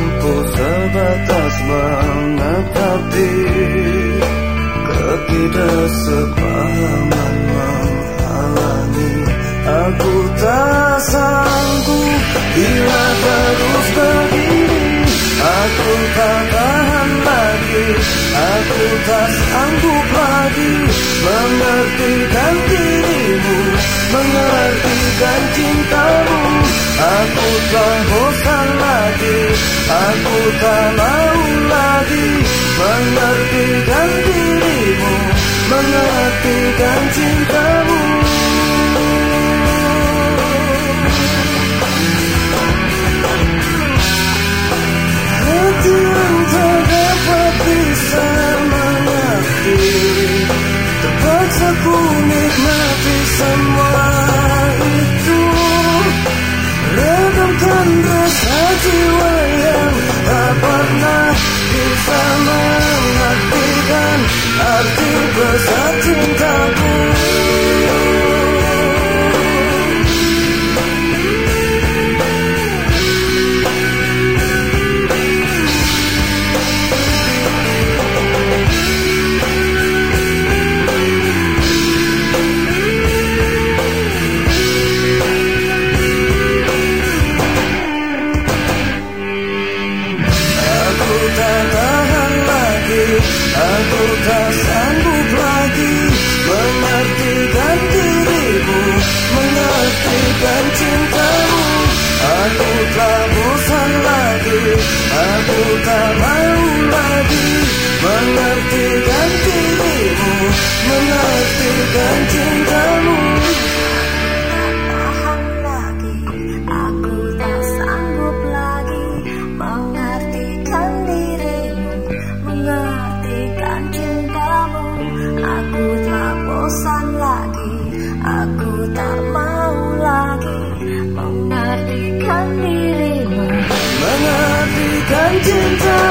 mampu sebatas mengatapi Ketidaksepahaman menghalangi Aku tak sanggup bila terus begini Aku tak tahan lagi. Aku tak sanggup lagi Mengertikan dirimu Mengertikan cintamu. Aku tak bosan tak mau lagi Mengertikan dirimu Mengertikan cintamu. Hati yang dapat bisa mengerti Terpaksa ku semua itu. Redamkan Aku tak tahan lagi. Aku tak sanggup tak mau lagi Mengertikan dirimu Mengertikan cintamu. Aku tak bosan lagi Aku 人间再